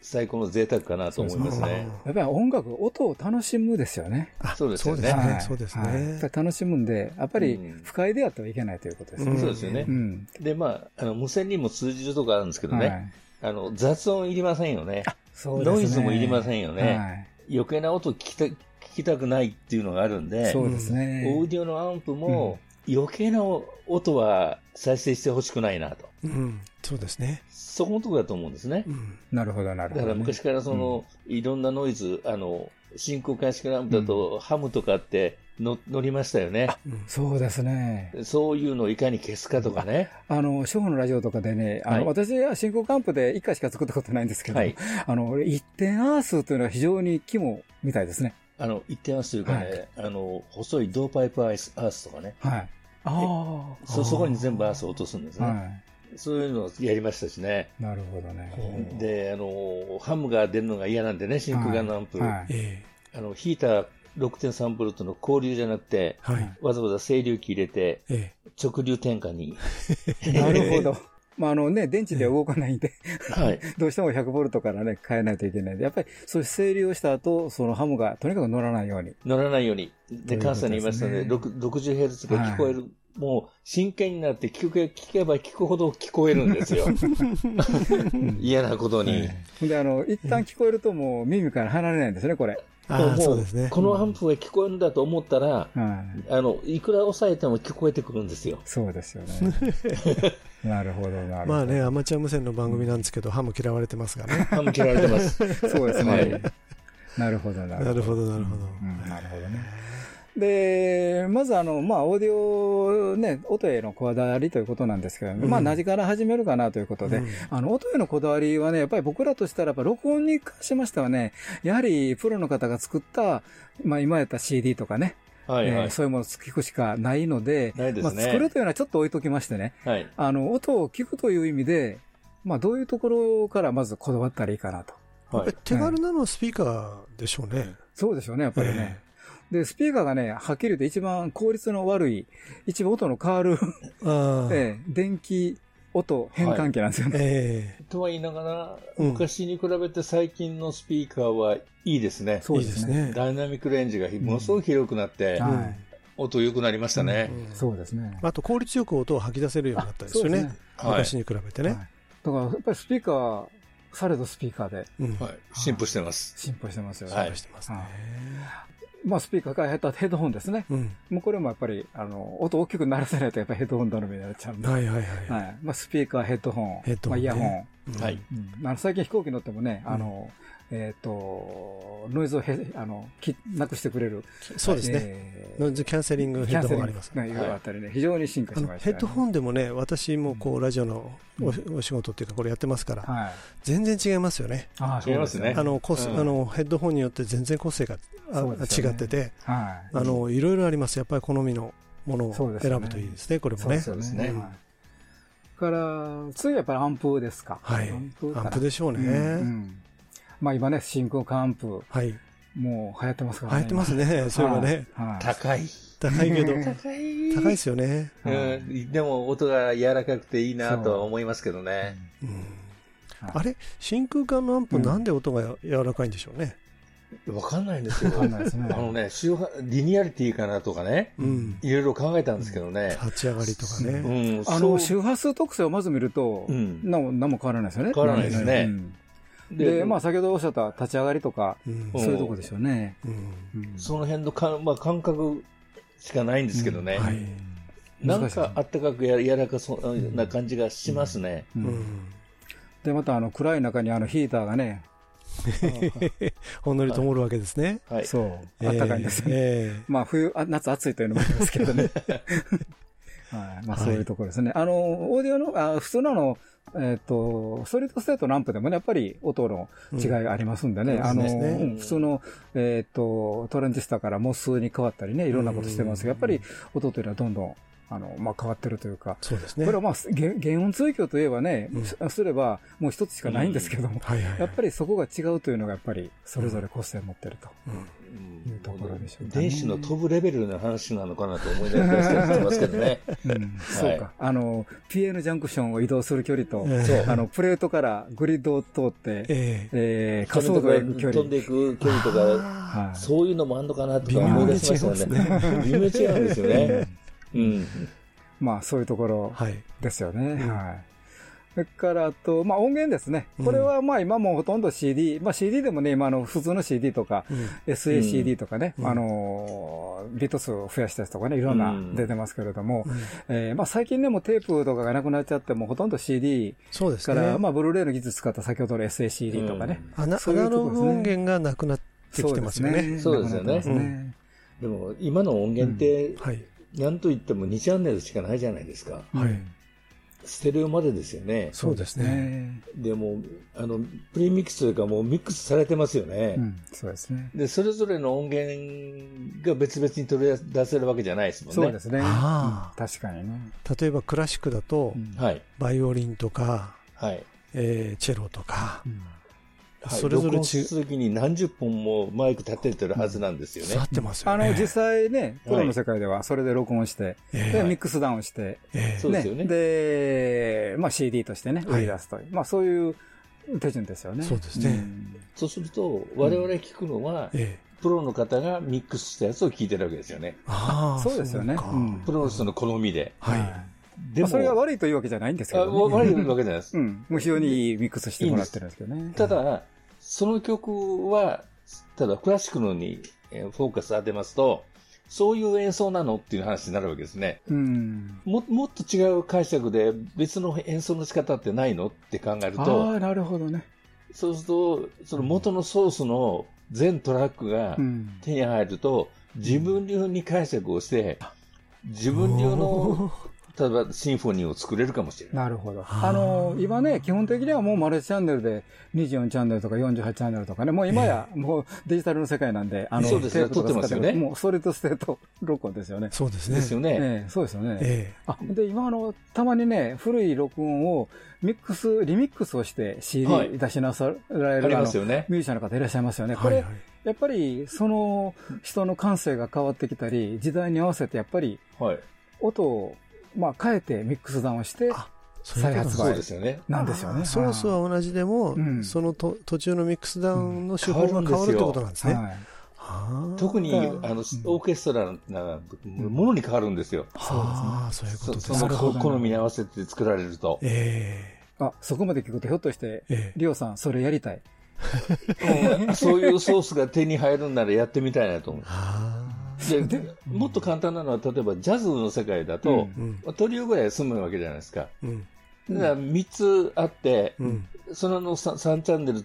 最高の贅沢かなと思いますね。やっぱり音楽、音を楽しむですよね。あそうですよねはいそうですね楽しむんで、やっぱりうん不快であってはいけないということですね。うんそうですよねう。ん。で、まあ、あの、無線にも通じるとこあるんですけどね、はいあの、雑音いりませんよね。ノイズもいりませんよねはい余計な音聞きた聞きたくないっていうのがあるんで、そうですね。オーディオのアンプも余計な音は再生してほしくないなと。うん。そうですね。そこのところだと思うんですねう。ん。なるほど、なるほどね。だから昔からその、いろんなノイズ、あの、真空管式ランプだと、ハムとかっての乗りましたよね。そうですね。そういうのをいかに消すかとかね。あの、初歩のラジオとかでね、あの、はい私は真空管プで1回しか作ったことないんですけど、はいあの、一点アースというのは非常に肝みたいですね。あの、言ってますというかね、あの、細いドーパイプアイスアースとかね。はい。あそ、そこに全部アースを落とすんですあ。ね。はい。そういうのをやりましたしね。なるほどね。で、あの、ハムが出るのが嫌なんでね、真空管のアンプ。はいはいえあの、ヒーター6.3ボルトの交流じゃなくて、えはい。わざわざ整流器入れて、え直流転換に。[LAUGHS] なるほど。[LAUGHS] まあ、あのね、電池では動かないんで、はい。[LAUGHS] どうしても100ボルトからね、変えないといけないんで、やっぱりそういう整理をした後、そのハムがとにかく乗らないように。乗らないように。で、関西に言いましたので、6 60Hz が聞こえる。もう、真剣になって聞け、聞けば聞くほど聞こえるんですよ。[LAUGHS] 嫌なことに。で、あの、一旦聞こえるともう耳から離れないんですね、これ。そうですね。このアンプが聞こえるんだと思ったら、はい。あの、いくら抑えても聞こえてくるんですよ。そうですよね。[LAUGHS] なるほど、なるほど。まあね、アマチュア無線の番組なんですけど、ハム嫌われてますがね。[LAUGHS] ハム切られてます。そうですね。はいなるほど、なるほど。なるほど、なるほど。うんなるほどね。で、まずあの、まあ、オーディオ、ね、音へのこだわりということなんですけど、まあ、何から始めるかなということで、うんあの、音へのこだわりはね、やっぱり僕らとしたら、やっぱ録音に関しましてはね、やはりプロの方が作った、まあ、今やった CD とかね、はいはい。えーそういうものを聞くしかないので、ないですねまあ、作るというのはちょっと置いときましてね、はい。あの、音を聞くという意味で、まあ、どういうところからまずこだわったらいいかなと。はい。手軽なのはスピーカーでしょうね。そうでしょうね、やっぱりね。で、スピーカーがね、はっきり言って一番効率の悪い、一番音の変わる。[LAUGHS] ええ電気音変換器なんですよね。ええとは言いながら、うん昔に比べて最近のスピーカーはいいですね。そういいですね。ダイナミックレンジがものすごく広くなって、はい。音良くなりましたね。うんそうですね。あと効率よく音を吐き出せるようになったですよね。はい昔に比べてね。はいだから、やっぱりスピーカー、されどスピーカーでうん。はい。進歩してます。進歩してますよね。はいしてますね。まあ、スピーカーから入ったヘッドホンですね。うん。もうこれもやっぱり、あの、音大きくならせないとやっぱりヘッドホン頼みになっちゃうんで。はいはいはい。はい。まあ、スピーカー、ヘッドホン、ヘッドホンねまあ、イヤホン。うんはい。うんあの最近飛行機乗ってもね、あの、えっ、と、ノイズをへあのきなくしてくれる。そうですね。えノイズキャンセリングーヘッドホンがあります。キャンセリングがいろいろあったりね、非常に進化しました、ね。ヘッドホンでもね、私もこうラジオのおお仕事っていうかこれやってますから、はい。全然違いますよね。あ違いますねあの、個性うんあの、ヘッドホンによって全然個性があね違ってて、はい。あの、いろいろあります。やっぱり好みのものを選ぶといいですね、これもね。そうですねね。はいから、次はやっぱりアンプですか。はいアンプかなアンプでしょうね。うんうんまあ今ね、真空管アンプ、はい。もう流行ってますからね。流行ってますね、そういえばね。高い。高いけど、[LAUGHS] 高い。高いですよね。うん、でも音が柔らかくていいなとは思いますけどね。あれ真空管のアンプうんなんで音が柔らかいんでしょうね？わかんないんですよ。わかんないですね [LAUGHS] あのね、周波リニアリティかなとかね、うん。いろいろ考えたんですけどね。立ち上がりとかうね。ん、あの、周波数特性をまず見ると、うん何も変わらないですよね。変わらないですねうんで、まあ先ほどおっしゃった立ち上がりとか、そういうとこでしょうね。その辺のか、まあ、感覚しかないんですけどね。はいなんかあったかくや柔らかそうな感じがしますね。で、またあの暗い中にあのヒーターがね、[LAUGHS] ほんのり灯るわけですね。はい。そう。あったかいんですね。ええまあ、冬、あ夏暑いというのもありますけどね。[LAUGHS] はい。まあ、そういうところですね。あの、オーディオの、あ普通のあの、えっ、と、ストリートステートのランプでもね、やっぱり音の違いがありますんでね、うん。あの、ね。うん普通の、えっ、と、トランジスタからモスに変わったりね、いろんなことしてますけど、やっぱり音というのはどんどん、あの、まあ、変わってるというか、そうですね。これはまあ、原原音追求といえばね、うんすすればもう一つしかないんですけども。やっぱりそこが違うというのがやっぱりそれぞれ個性を持ってるとうんいうところでしょうね。電子の飛ぶレベルの話なのかなと思いながらますけどね。うん、そうか。あの、PN ジャンクションを移動する距離と、あの、プレートからグリッドを通って、えええー、仮想度へ行く距離。飛んでいく距離とか、はい。そういうのもあんのかなとか思い出しましたよね。微妙に違うんですよね。うん。まあ、そういうところはい。ですよね。うんはい。それから、あと、まあ、音源ですね。これは、まあ、今もほとんど CD、まあ、CD でもね、今、あの、普通の CD とか、うん SACD とかね、うんあのー、ビート数を増やしたやつとかね、いろんなうん出てますけれども、うんえーまあ、最近でもテープとかがなくなっちゃっても、ほとんど CD そうですね。から、まあ、ブルーレイの技術使った先ほどの SACD とかね。アナそういうアナロとこですねグ音源がなくなってきてますよね。そうですよねなくなってますねでも、今の音源って、はい。なんといっても2チャンネルしかないじゃないですか。はいうんステレオまでですよね。そうですね。ね。でも、あの、プリミックスというかもうミックスされてますよね。うん、そうですね。で、それぞれの音源が別々に取り出せるわけじゃないですもんね。そうですね。あうん確かにね。例えばクラシックだと、うんはい。バイオリンとか、はい。えーチェロとか、うんはいそれぞれ録音ちするときに何十本もマイク立ててるはずなんですよね。座ってますよね。あの、実際ね、はいプロの世界ではそれで録音して、ミックスダウンして、ええそうですよねで、まあ CD としてね、はい売り出すという。まあそういう手順ですよね。そうですねんそうすると、我々聞くのは、ええプロの方がミックスしたやつを聞いてるわけですよね。ああ、そうですよねプロの人の好みで。はい。でも、まあそれが悪いというわけじゃないんですけあどね。悪いわけじゃないですう。ん。もう非常にミックスしてもらってるんですけどね。ただ、その曲は、ただクラシックのにえーフォーカス当てますと、そういう演奏なのっていう話になるわけですね。うん。ももっと違う解釈で別の演奏の仕方ってないのって考えるあと、あ、なるほどね。そうすると、その元のソースの全トラックがうん。手に入ると、自分流に解釈をして、自分流の、例えばシンフォニーを作れるかもしれない。なるほど。あの、今ね、基本的にはもうマルチチャンネルで24チャンネルとか48チャンネルとかね、もう今やもうデジタルの世界なんで、あの、そうですねテープとか撮ってますよねもうストリートステート録音ですよね。そうですね。ですよね。ええそうですよね。えあ、で、今あの、たまにね、古い録音をミックス、リミックスをして CD はい出しなさられある、あのりますよね。ミュージシャンの方いらっしゃいますよね。えこれ、はいはいやっぱりその人の感性が変わってきたり、時代に合わせてやっぱりはい。音を、まあ、変えてミックスダウンして、あそういうこと再発売そうですよね。なんですよね。ソースは同じでも、うんそのと途中のミックスダウンの手法がうん変わるってことなんですね。特に、あうんの、オーケストラなものに変わるんですよ。はあそういうことですそその好みに合わせて作られると。えあ、そこまで聞くと、ひょっとしてえ、ええリオさん、それやりたい。[LAUGHS] うんそういうソースが手に入るんならやってみたいなと思う。はで、もっと簡単なのは、例えばジャズの世界だと、うんあうんまあトリオぐらい済むわけじゃないですか。うんだから3つあって、うんその 3, 3チャンネル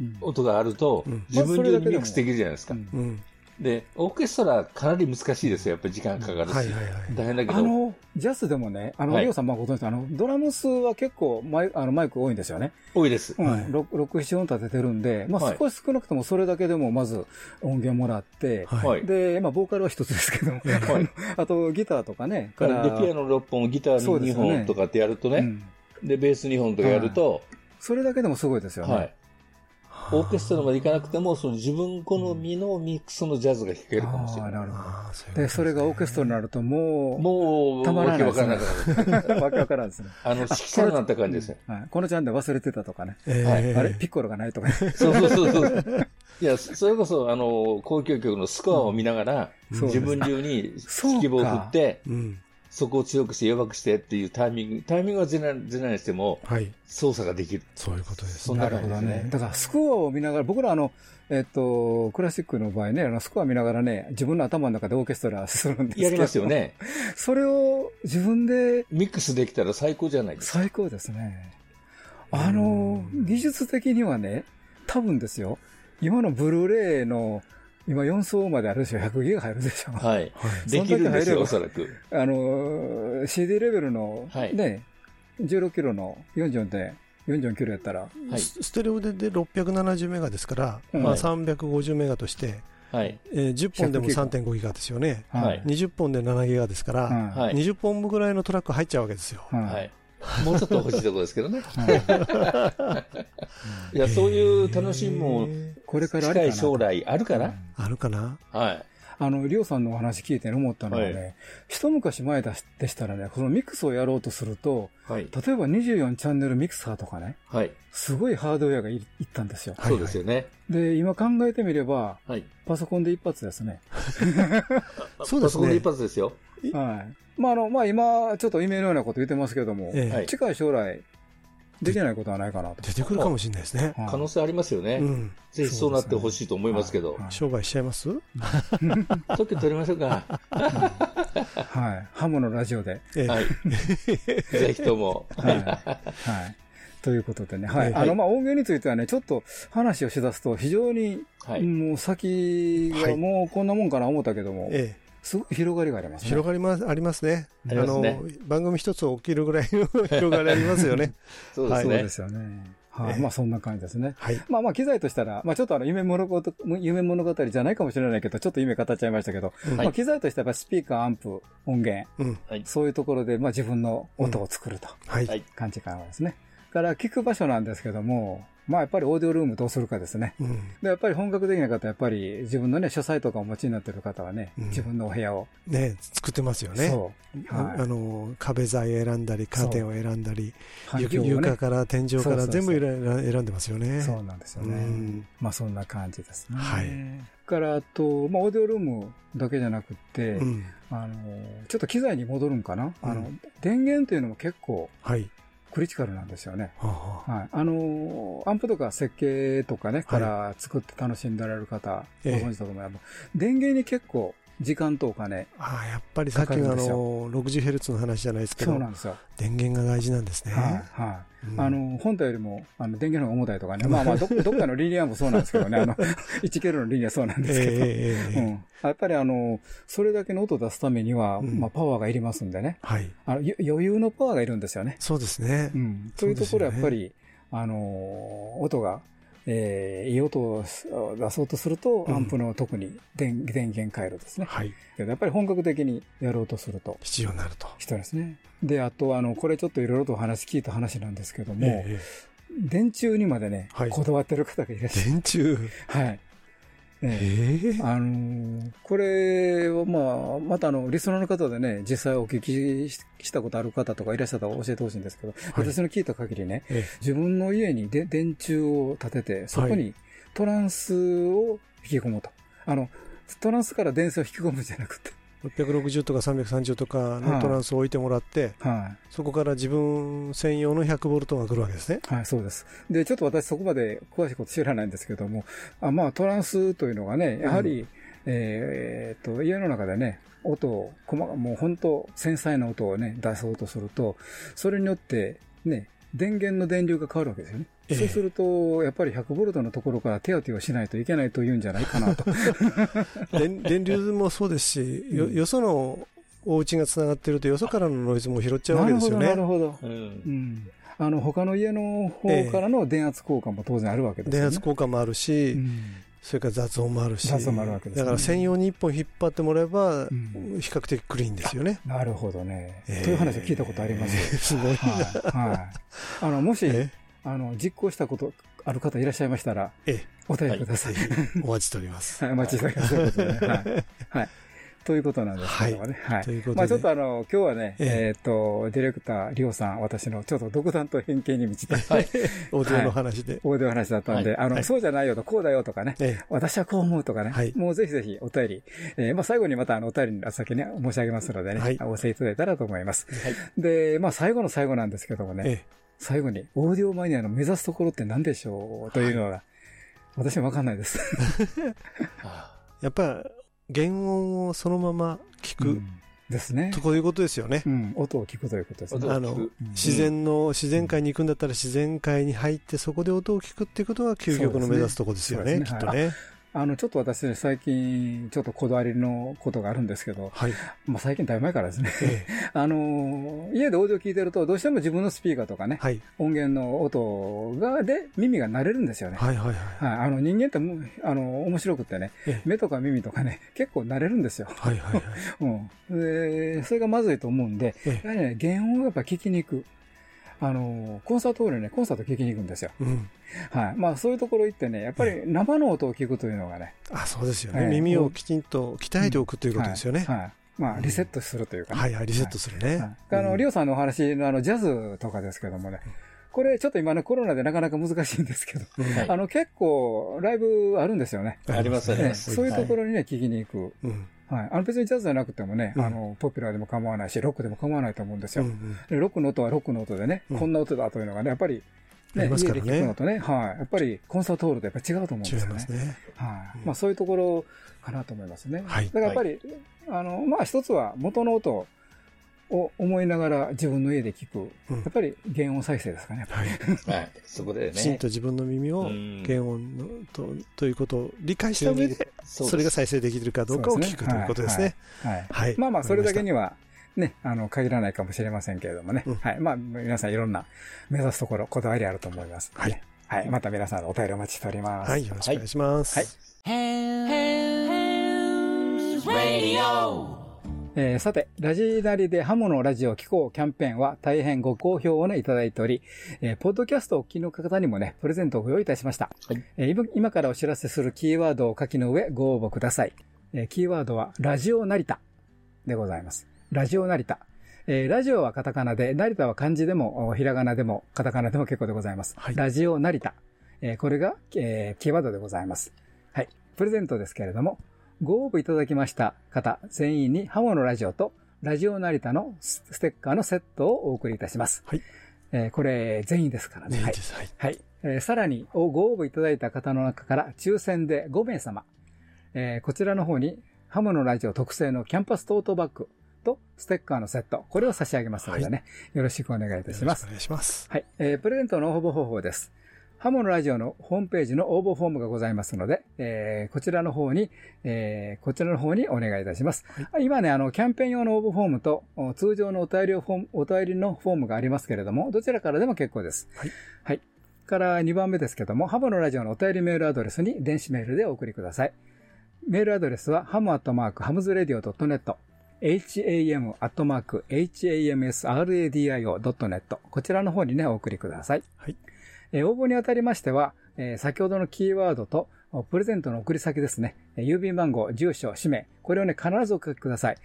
うん音があると、うん自分流にミックスできるじゃないですか。うんうんで、オーケストラかなり難しいですよ。やっぱり時間かかるし。はいはいはい大変だけど。ジャズでもね、あの、はいリオさん、まあご存知のあの、ドラムスは結構マイあのマイク多いんですよね。多いです。うん。はい6、6 7音立ててるんで、まあはい少し少なくともそれだけでもまず音源もらって、はいはい。で、まあボーカルは一つですけども、はいあとギターとかね、で、から、ピアノ6本、ギター2そうですよね本とかってやるとね、うんで、ベース2本とかやると、それだけでもすごいですよね。はい。オーケストラまで行かなくても、その自分好みのミックスのジャズが弾けるかもしれない。なるほど。で、それがオーケストラになるともう、もう、たまらわないですねけわからなくなる。[LAUGHS] わけわからんですね。あの、指揮者になった感じですよ。はい。このちゃんで忘れてたとかね。えはいえあれ？ピッコロがないとかね。そうそうそうそう。[LAUGHS] いや、それこそ、あの、交響曲のスコアを見ながら、自分流にそうか指揮棒を振って、うんそこを強くして弱くしてっていうタイミング、タイミングはずれないずれないにしても、はい操作ができる。そういうことですそんななるほど。ねだから、スコアを見ながら、僕らあの、えっと、クラシックの場合ね、あの、スコア見ながらね、自分の頭の中でオーケストラするんですけど。やりますよ。ね。[LAUGHS] それを自分でミックスできたら最高じゃないですか。最高ですね。あの、技術的にはね、多分ですよ、今のブルーレイの、今4層まであるでしょ、100ギガ入るでしょ。はい。[LAUGHS] できるんですよ、おそらく。あの、CD レベルの、はいね、16キロの44で、44キロやったら、はい。スステレオでで670メガですから、うんまあ、はい350メガとして、はい。えー10本でも100ギガ3.5ギガですよね。はい20本で7ギガですから、うんはい。20本分ぐらいのトラック入っちゃうわけですよ。うんはい。[LAUGHS] もうちょっと欲しいところですけどね。はいいや、そういう楽しみもこれから近い将来あるかなあるかな？はい。あの、りょうさんのお話聞いて思ったのはね、はい一昔前でしたらね、このミックスをやろうとすると、はい。例えば24チャンネルミクサーとかね、はい。すごいハードウェアがいいったんですよ。そうですよね。で、今考えてみれば、はい。パソコンで一発ですね。[LAUGHS] そうですねパソコンで一。発ですよ。はい。まあ、あの、まあ今、ちょっと夢のようなこと言ってますけども、え近い将来、できないことはないかなと。出てくるかもしれないですね。はい可能性ありますよね。うん。ぜひそうなってほしいと思いますけど。はい商売しちゃいます？特許取りましょうか。はい。ハムのラジオで。ええはい。[LAUGHS] ぜひとも。はい。はい。ということでね、はい。はいあの、まあ、音源についてはね、ちょっと話をしだすと、非常に、はい。もう先がはいもうこんなもんかな思ったけども、ええすごい広がりがありますね。広がります、ありますね。あねの、番組一つ起きるぐらいの広がりありますよね。[LAUGHS] そうですねそうで。すよね。はい。ええまあ、そんな感じですね。はい。まあまあ、機材としたら、まあちょっとあの、夢物語、夢物語じゃないかもしれないけど、ちょっと夢語っちゃいましたけど、はいまあ機材としてはスピーカー、アンプ、音源。そういうところで、まあ自分の音を作るとはい。はい感じかなですね。から聞く場所なんですけども、まあやっぱりオーディオルームどうするかですね。うん。で、やっぱり本格的な方はやっぱり自分のね、書斎とかお持ちになっている方はね、うん自分のお部屋を、ね作ってますよね。そう、はいああの、壁材選んだり、カーテンを選んだり、環境をね床から天井から全部選選んでますよね。そうなんですよね。うんまあそんな感じですね。はいからあと、まあオーディオルームだけじゃなくって、うん。あの、ちょっと機材に戻るんかな、あのう、電源というのも結構はい。クリティカルなんですよね。はあい。あの、アンプとか設計とかね、から作って楽しんでられる方、ごええ存知だと思います。電源に結構時間とお金、ああ、やっぱりさっきのあの、60Hz の話じゃないですけどそうな、んですよ。電源が大事なんですね。はい。はい。うんあの、本体よりも、あの、電源の方が重たいとかね。まあまあ、ど [LAUGHS] どっかのリニアもそうなんですけどね。あの、[LAUGHS] 1キロのリニアそうなんですけど。うん。やっぱりあの、それだけの音を出すためには、うんまあ、パワーがいりますんでね。はい。あの、よ余裕のパワーがいるんですよね。そうですねう。ん。というところはやっぱり、あの、音が、えーいい音を出そうとすると、うんアンプの特に電電源回路ですね。はい。やっぱり本格的にやろうとすると、必要になると。人ですね。で、あと、あの、これちょっといろいろとお話聞いた話なんですけども、えええ電柱にまでね、はいこだわってる方がいらっえしゃる。電柱？はい。ええ。ええ。あのーこれはまあ、またあの、リスナーの方でね、実際お聞きししたことある方とかいらっしゃったら教えてほしいんですけど、私の聞いた限りね、え自分の家にで電柱を立てて、そこはにトランスを引き込むと。あの、トランスから電線を引き込むんじゃなくて、660とか330とかのトランスを置いてもらって、はそこから自分専用の100ボルトが来るわけですね。い。はい、そうです。で、ちょっと私そこまで詳しいこと知らないんですけども、あまあ、トランスというのがね、やはり、えーえーっと、家の中でね、音を、もう本当、繊細な音をね、出そうとすると、それによって、ね、電源の電流が変わるわけですよね。ええそうすると、やっぱり100ボルトのところから手当てをしないといけないというんじゃないかなと。電電流もそうですし、ようんよそのお家がつながってると、よそからのノイズも拾っちゃうわけですよなるね。ほど、なるほど。うんう。ん。あの、他の家の方からの電圧交換も当然あるわけですよね。電圧交換もあるし、うんそれから雑音もあるし、雑音もあるわけですねだから専用に一本引っ張ってもらえば、ん比較的クリーンですよね。なるほどね。ええという話を聞いたことありますよ。すごいな。はい。はい。あの、もし、えあの、実行したことある方いらっしゃいましたら、えお便りください。ぜひお待ちしております。[LAUGHS] はい、お待ちしております。はい。はい。ということなんですけどもね。はい。ということでまあちょっとあの、今日はね、ええっと、ディレクター、リオさん、私のちょっと独断と偏見に満ちた、はい。オーディオの話で。大手話だったんで、はいあの、はいそうじゃないよと、こうだよとかね、ええ私はこう思うとかね、はいもうぜひぜひお便り、えーまあ最後にまたあのお便りの先ね、申し上げますのでね、はいお寄せいただいたらと思います。はい。で、まあ最後の最後なんですけどもね、ええ最後に、オーディオマニアの目指すところって何でしょうというのが、私はわかんないです。[LAUGHS] あやっぱり原音をそのまま聞く、うんですね。ということですよねう。ん。音を聞くということですね。あの聞く、自然の、自然界に行くんだったら自然界に入ってそこで音を聞くっていうことが究極の目指すとこですよね、ねきっとね。あの、ちょっと私ね、最近、ちょっとこだわりのことがあるんですけど、はい。まあ最近だいぶ前からですね。え [LAUGHS] あの、家でオーディオ聞いてると、どうしても自分のスピーカーとかね、はい。音源の音が、で、耳が慣れるんですよね。はいはいはい。はい、あの人間ってもうあの面白くってねええ、目とか耳とかね、結構慣れるんですよ。はいはいはい。[LAUGHS] うん。で、それがまずいと思うんで、ええやはりね、原音をやっぱ聞きに行く。あの、コンサートホールにね、コンサート聞きに行くんですよ。うん。はい。まあそういうところ行ってね、やっぱり生の音を聞くというのがね、あ、そうですよね。ええ耳をきちんと鍛えておくということですよね。はい。はいまあリセットするというかね。はいはい、リセットするね。はいあの、リオさんのお話のあの、ジャズとかですけどもね、これちょっと今ね、コロナでなかなか難しいんですけど、はいあの、結構、ライブあるんですよね。ありますね。そういうところにね、聞きに行く。うん。はい。あの別にジャズじゃなくてもね、うんあの、ポピュラーでも構わないし、ロックでも構わないと思うんですよ。うんうんでロックの音はロックの音でね、うんこんな音だというのがね、やっぱり、ね、あります家で聞くのとね、はい。やっぱりコンサートホールとやっぱり違うと思うんですよね。ね。はい。うんまあそういうところかなと思いますね。はいだからやっぱり、あの、まあ一つは元の音を思いながら自分の家で聞く。うんやっぱり原音再生ですかね。やっぱりはい。はい。そこでね。きちんと自分の耳をうん原音のとということを理解した上で、それが再生できるかどうかを聞くということですね。はい。はい。まあまあ、それだけには。は、ね、あの、限らないかもしれませんけれどもね。うんはい。まあ、皆さんいろんな目指すところ、こだわりあると思います。はい。はい。また皆さんのお便りお待ちしております。はい、よろしくお願いします。はいえーさて、ラジナリでハモのラジオ聞こうキャンペーンは大変ご好評をね、いただいており、えーポッドキャストをお聞きの方にもね、プレゼントをご用意いたしました。はいえー今今からお知らせするキーワードを書きの上ご応募ください。えーキーワードは、ラジオ成田でございます。ラジオ成田。えーラジオはカタカナで、成田は漢字でも、おひらがなでも、カタカナでも結構でございます。はいラジオ成田。えーこれが、えーキーワードでございます。はい。プレゼントですけれども、ご応募いただきました方全員にハモのラジオとラジオ成田のスステッカーのセットをお送りいたします。はい。えーこれ全員ですからね。はいねいいで。す。はい。はい。えーさらにおご応募いただいた方の中から抽選で5名様、えーこちらの方にハムのラジオ特製のキャンパストートバッグとステッカーのセット、これを差し上げますのでね、よろしくお願いいたしますよろしくお。願いします。はい。えープレゼントの応募方法です。ハモのラジオのホームページの応募フォームがございますので、えーこちらの方に、えーこちらの方にお願いいたします。今ね、あの、キャンペーン用の応募フォームと、お通常のお便りフォーム、お便りのフォームがありますけれども、どちらからでも結構です。はい。はい。から2番目ですけども、ハモのラジオのお便りメールアドレスに電子メールでお送りください。メールアドレスは、ハムアットマーク、ハムズレディオ .net、ham アットマーク、hamsradio.net、こちらの方にね、お送りください。はい。えー応募にあたりましては、えー先ほどのキーワードと、おプレゼントの送り先ですね。えー郵便番号、住所、氏名。これをね、必ずお書きください。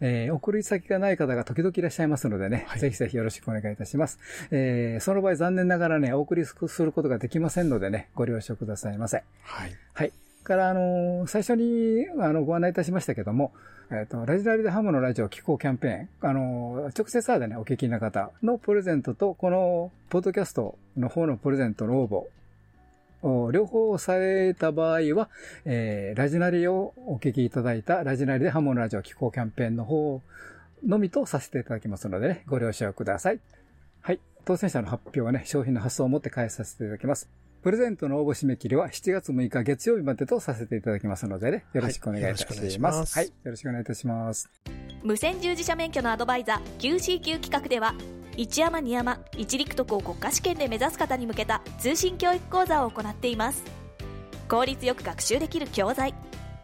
えー送り先がない方が時々いらっしゃいますのでね、はいぜひぜひよろしくお願いいたします。えーその場合残念ながらね、お送りすることができませんのでね、ご了承くださいませ。はい。はい。から、あのー最初に、あの、ご案内いたしましたけども、えっ、と、ラジナリでハムのラジオ気候キャンペーン、あの直接サーでね、お聞きな方のプレゼントと、この、ポッドキャストの方のプレゼントの応募、両方された場合は、えーラジナリをお聞きいただいたラジナリでハモのラジオ気候キャンペーンの方のみとさせていただきますのでね、ご了承ください。はい。当選者の発表はね、商品の発送をもって返させていただきます。プレゼントの応募締め切りは7月6日月曜日までとさせていただきますのでね、よろしくお願いいたしま。すはい。よろしくお願いいたします。無線従事者免許のアドバイザー QCQ 企画では一山二山一陸徳を国家試験で目指す方に向けた通信教育講座を行っています効率よく学習できる教材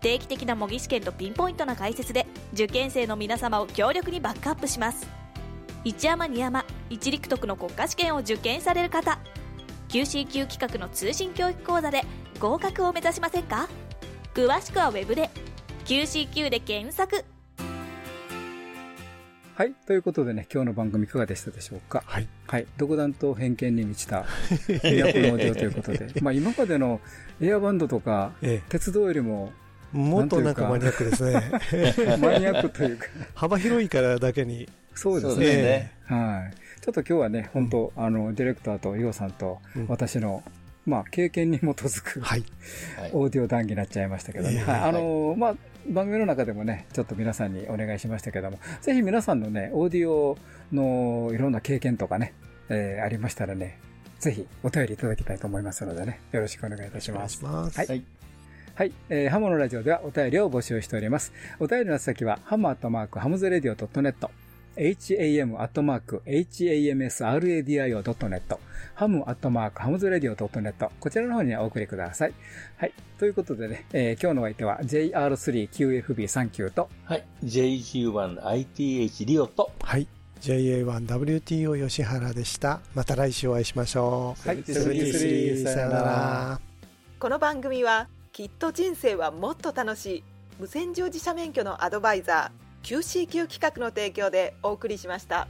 定期的な模擬試験とピンポイントな解説で受験生の皆様を強力にバックアップします一山二山一陸徳の国家試験を受験される方 QCQ 企画の通信教育講座で合格を目指しませんか？詳しくはウェブで QCQ で検索はい。ということでね、今日の番組いかがでしたでしょうか？はい。はい。独断と偏見に満ちた [LAUGHS] エアプローディオということで、まあ今までのエアバンドとか、え鉄道よりもえ。もっとなんかマニアックですね。[LAUGHS] マニアックというか、幅広いからだけに。そうですね。ね。はい。ちょっと今日はね、本当、あの、ディレクターとイオさんとうん私のまあ、経験に基づく、はい。オーディオ談義になっちゃいましたけどね。ええはい。あのーまあ、番組の中でもね、ちょっと皆さんにお願いしましたけども、ぜひ皆さんのね、オーディオのいろんな経験とかね、えーありましたらね、ぜひお便りいただきたいと思いますのでね、よろしくお願いいたします。ますはい。はいはい。えーハムのラジオではお便りを募集しております。お便りの先は、 ham アットマーク、 hamsradio.net、ham アットマーク、hamsradio.net、 ham アットマーク、 hamsradio.net、こちらの方にお送りください。はい。ということでね、えー今日のお相手は JR3QFB39 と、はい。JG1ITH リオと、はい。JA1WTO 吉原でした。また来週お会いしましょう。はい73さよなら。この番組はきっと人生はもっと楽しい無線乗自社免許のアドバイザー QCQ 企画の提供でお送りしました。